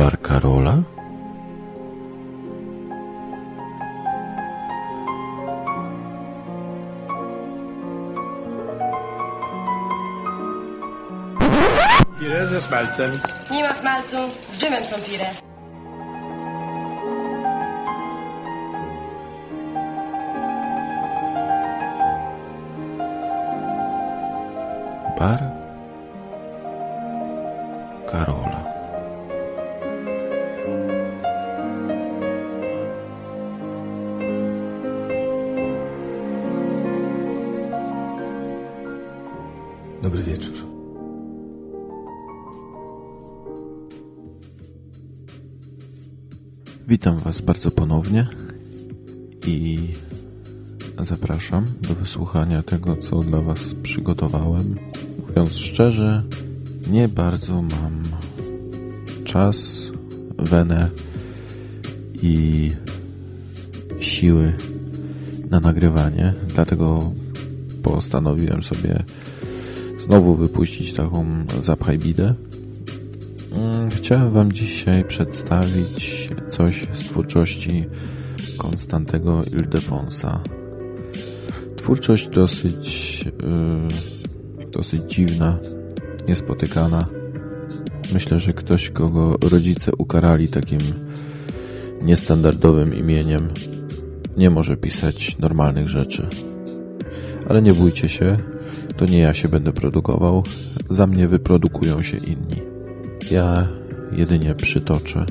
Bar Karola? Pire ze smalcem. Nie ma smalcu, z dżemem są pire. Bar Dobry wieczór. Witam Was bardzo ponownie i zapraszam do wysłuchania tego, co dla Was przygotowałem. Mówiąc szczerze, nie bardzo mam czas, wenę i siły na nagrywanie, dlatego postanowiłem sobie znowu wypuścić taką zapchaj bidę. Mm, Chciałem Wam dzisiaj przedstawić coś z twórczości Konstantego Ildefonsa. Twórczość dosyć, yy, dosyć dziwna, niespotykana. Myślę, że ktoś, kogo rodzice ukarali takim niestandardowym imieniem, nie może pisać normalnych rzeczy. Ale nie bójcie się, to nie ja się będę produkował, za mnie wyprodukują się inni. Ja jedynie przytoczę.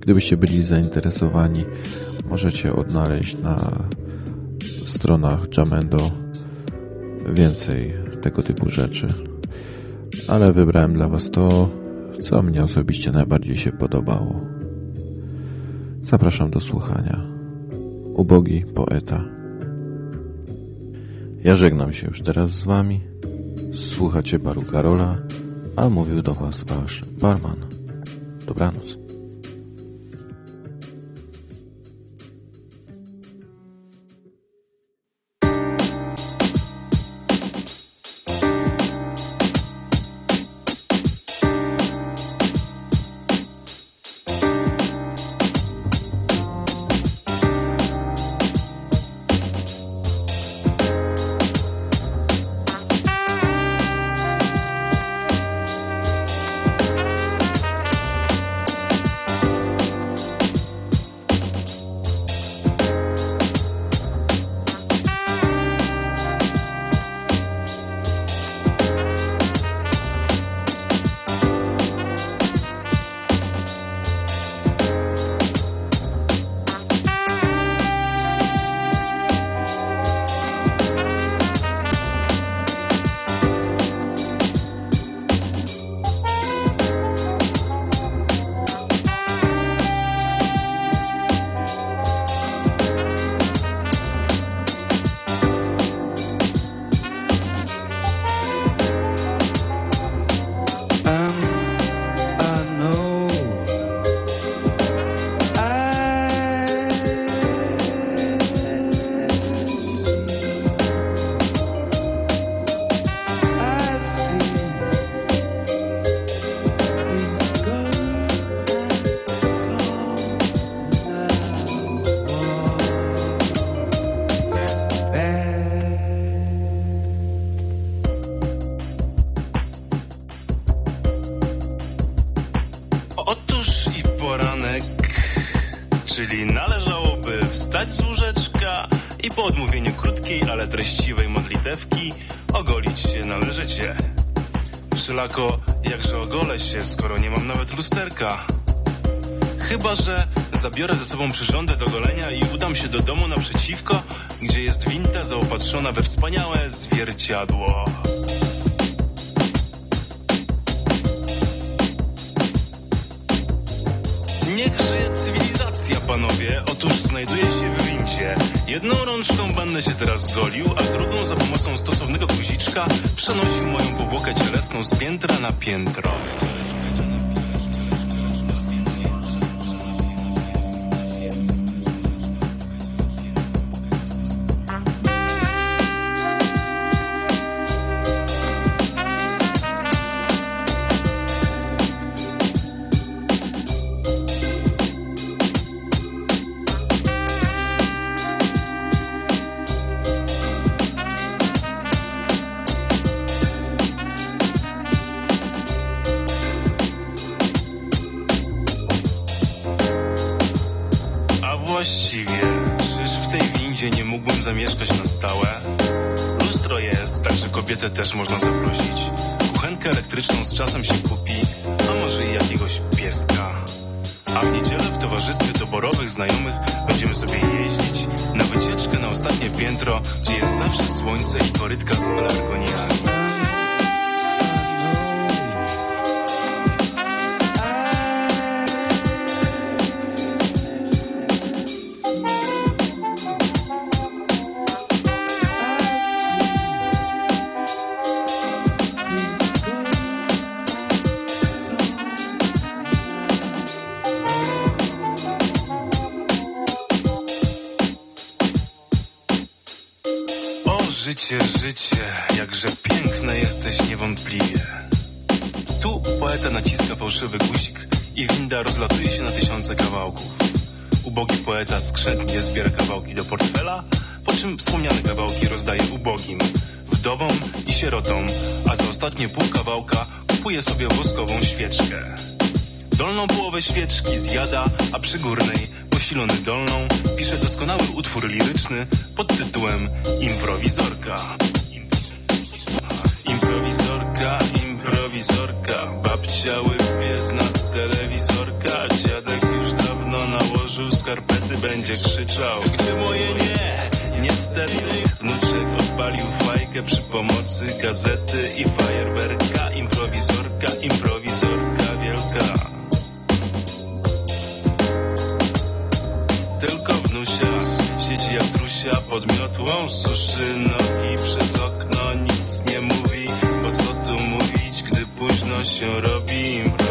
Gdybyście byli zainteresowani, możecie odnaleźć na stronach Jamendo więcej tego typu rzeczy. Ale wybrałem dla Was to, co mnie osobiście najbardziej się podobało. Zapraszam do słuchania. Ubogi poeta. Ja żegnam się już teraz z Wami. Słuchacie baru Karola, a mówił do Was Wasz barman. Dobranoc. Czyli należałoby wstać z łóżeczka i po odmówieniu krótkiej, ale treściwej modlitewki ogolić się należycie. Wszelako, jakże ogolę się, skoro nie mam nawet lusterka. Chyba, że zabiorę ze sobą przyrządy do golenia i udam się do domu naprzeciwko, gdzie jest winda zaopatrzona we wspaniałe zwierciadło. Niech żyje cywilizacja, Otóż znajduję się w windzie. Jedną rączką będę się teraz golił, a drugą za pomocą stosownego guziczka przenosił moją powłokę cielesną z piętra na piętro. Właściwie? Czyż w tej windzie nie mógłbym zamieszkać na stałe? Lustro jest, także kobietę też można zaprosić. Kuchenkę elektryczną z czasem się kupi, a może i jakiegoś pieska. A w niedzielę w towarzystwie doborowych znajomych będziemy sobie jeździć na wycieczkę na ostatnie piętro, gdzie jest zawsze słońce i korytka z pelargoniami. Życie, życie, jakże piękne jesteś niewątpliwie. Tu poeta naciska fałszywy guzik i winda rozlatuje się na tysiące kawałków. Ubogi poeta skrzętnie zbiera kawałki do portfela, po czym wspomniane kawałki rozdaje ubogim, wdowom i sierotom, a za ostatnie pół kawałka kupuje sobie woskową świeczkę. Dolną połowę świeczki zjada, a przy górnej, posilony dolną, pisze doskonały utwór liryczny pod tytułem Improwizorka. Improwizorka, improwizorka, babcia łypie zna telewizorka, dziadek już dawno nałożył skarpety, będzie krzyczał, gdzie moje nie? Niestety wnuczek odpalił fajkę przy pomocy gazety i fajerwerka, improwizorka, improwizorka Siedzi jak trusia pod miotłą, suszy nogi przez okno, nic nie mówi, bo co tu mówić, gdy późno się robi